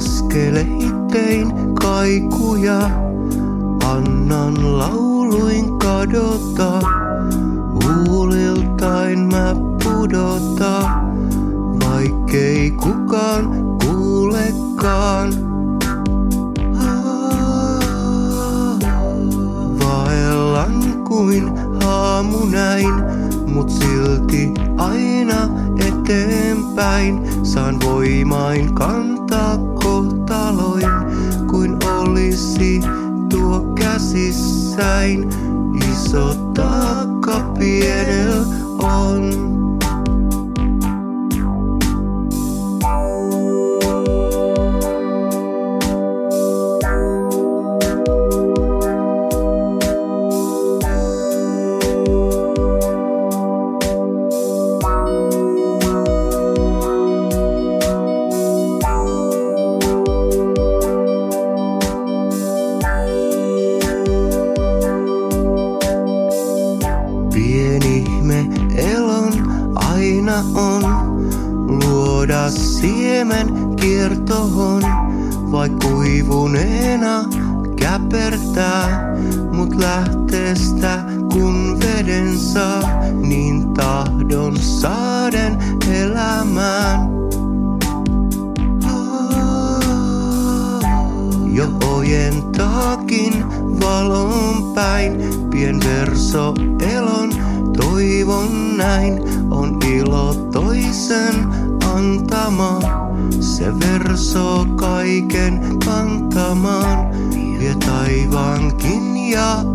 askeleittein kaikuja. Annan lauluin kadota, huuliltain mä pudota, vaikkei kukaan kuulekaan. Vaellan kuin haamu näin, mut silti aina eteenpäin. Saan voimain kantaa olisi tuo käsissäin. Iso taakka pienel Pieni me elon aina on luoda siemen kiertohon, vai kuivuneena käpertää, mut lähteestä kun veden saa, niin tahdon saaden elämään. Jo ojentaakin valon päin, pien verso elon toivon näin, on ilo toisen antama. Se verso kaiken kantamaan, vie taivaankin ja.